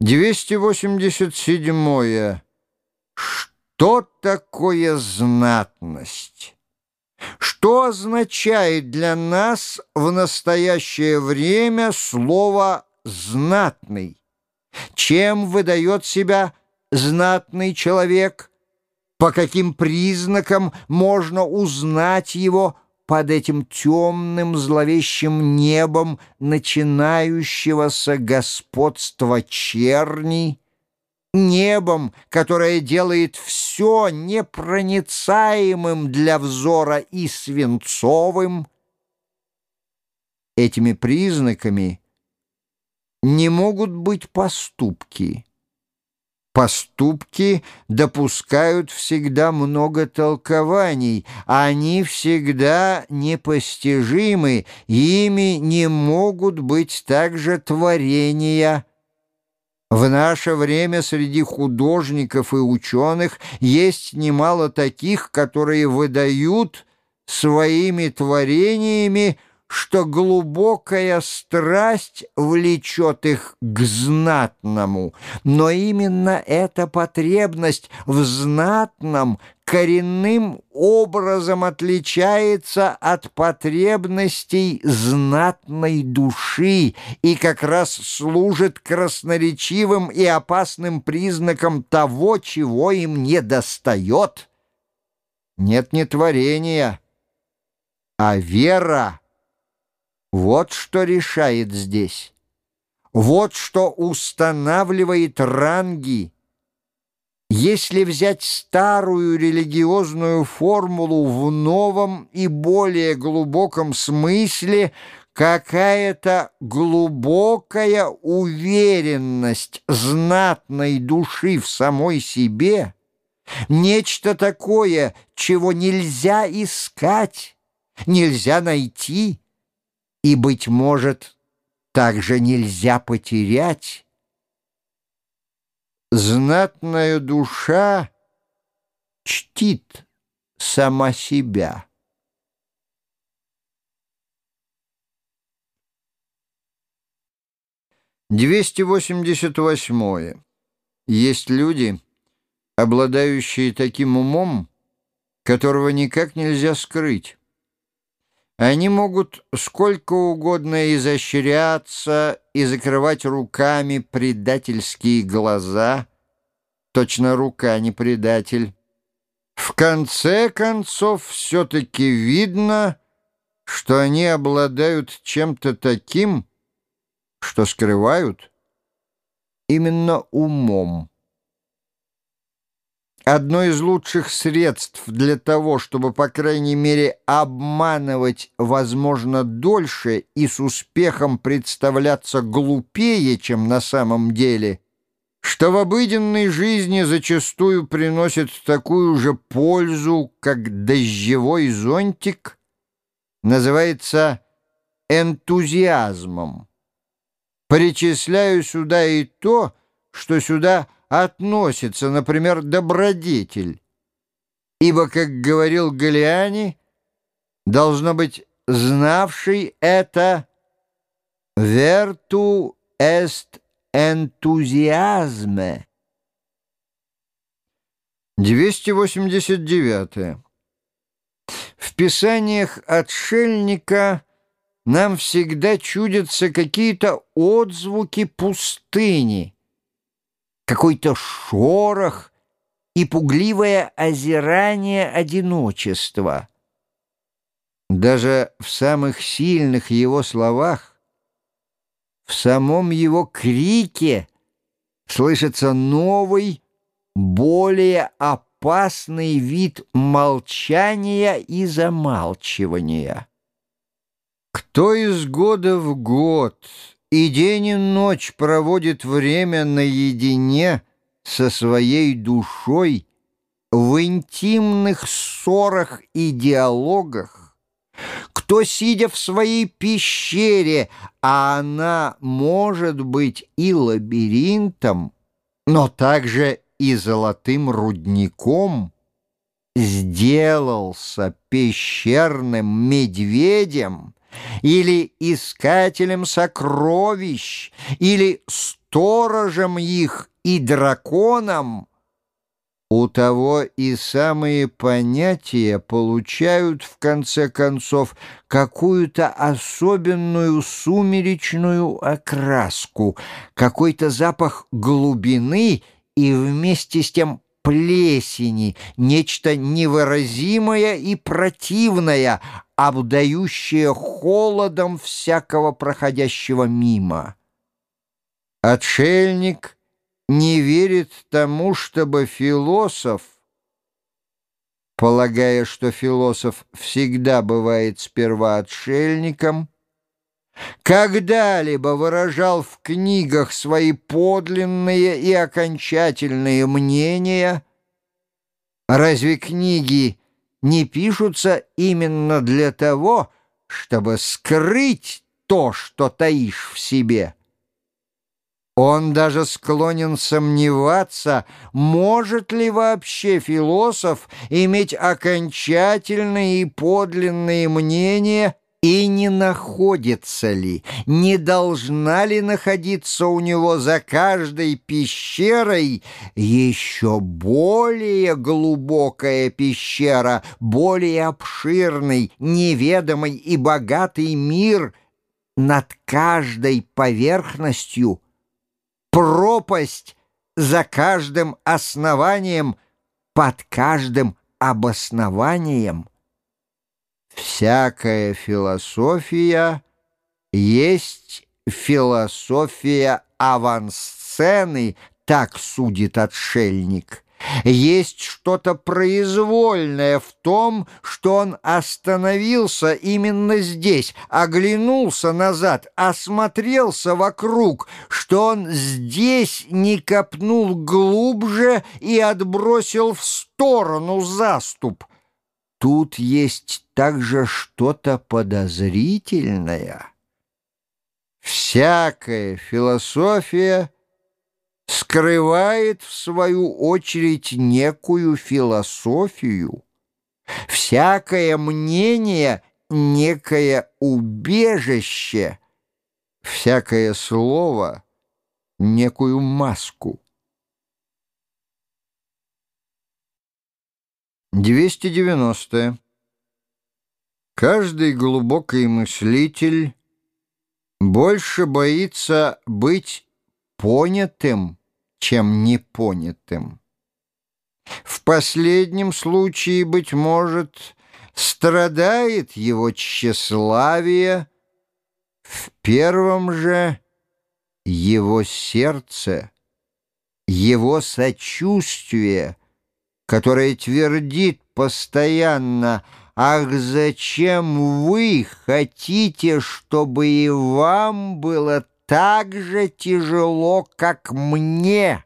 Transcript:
287. Что такое знатность? Что означает для нас в настоящее время слово «знатный»? Чем выдает себя знатный человек? По каким признакам можно узнать его под этим темным зловещим небом начинающегося господства черни, небом, которое делает все непроницаемым для взора и свинцовым. Этими признаками не могут быть поступки. Поступки допускают всегда много толкований, они всегда непостижимы, ими не могут быть также творения. В наше время среди художников и ученых есть немало таких, которые выдают своими творениями что глубокая страсть влечет их к знатному, но именно эта потребность в знатном коренным образом отличается от потребностей знатной души и как раз служит красноречивым и опасным признаком того, чего им не достает. Нет не творения, а вера — вот что решает здесь. Вот что устанавливает ранги. Если взять старую религиозную формулу в новом и более глубоком смысле, какая-то глубокая уверенность знатной души в самой себе, нечто такое, чего нельзя искать, нельзя найти, и, быть может, также нельзя потерять. Знатная душа чтит сама себя. Двести восемьдесят восьмое. Есть люди, обладающие таким умом, которого никак нельзя скрыть. Они могут сколько угодно изощряться и закрывать руками предательские глаза. Точно рука не предатель. В конце концов, все-таки видно, что они обладают чем-то таким, что скрывают именно умом. Одно из лучших средств для того, чтобы, по крайней мере, обманывать, возможно, дольше и с успехом представляться глупее, чем на самом деле, что в обыденной жизни зачастую приносит такую же пользу, как дождевой зонтик, называется энтузиазмом. Причисляю сюда и то, что сюда относится, например, добродетель. Ибо, как говорил Галиани, должно быть знавший это «верту эст энтузиазме». 289. В писаниях отшельника нам всегда чудятся какие-то отзвуки пустыни — какой-то шорох и пугливое озирание одиночества. Даже в самых сильных его словах, в самом его крике слышится новый, более опасный вид молчания и замалчивания. Кто из года в год и день и ночь проводит время наедине со своей душой в интимных ссорах и диалогах, кто, сидя в своей пещере, а она может быть и лабиринтом, но также и золотым рудником, сделался пещерным медведем, или искателем сокровищ, или сторожем их и драконом, у того и самые понятия получают, в конце концов, какую-то особенную сумеречную окраску, какой-то запах глубины и вместе с тем плесени, нечто невыразимое и противное, обдающее холодом всякого проходящего мимо. Отшельник не верит тому, чтобы философ, полагая, что философ всегда бывает сперва отшельником, когда-либо выражал в книгах свои подлинные и окончательные мнения, разве книги не пишутся именно для того, чтобы скрыть то, что таишь в себе? Он даже склонен сомневаться, может ли вообще философ иметь окончательные и подлинные мнения и не находится ли, не должна ли находиться у него за каждой пещерой еще более глубокая пещера, более обширный, неведомый и богатый мир над каждой поверхностью — пропасть за каждым основанием, под каждым обоснованием. Всякая философия есть философия авансцены, так судит отшельник. Есть что-то произвольное в том, что он остановился именно здесь, оглянулся назад, осмотрелся вокруг, что он здесь не копнул глубже и отбросил в сторону заступ. Тут есть также что-то подозрительное. Всякая философия — скрывает, в свою очередь, некую философию. Всякое мнение — некое убежище, всякое слово — некую маску. 290. Каждый глубокий мыслитель больше боится быть понятым, чем непонятым. В последнем случае, быть может, страдает его тщеславие, в первом же его сердце, его сочувствие, которое твердит постоянно «Ах, зачем вы хотите, чтобы и вам было так же тяжело, как мне.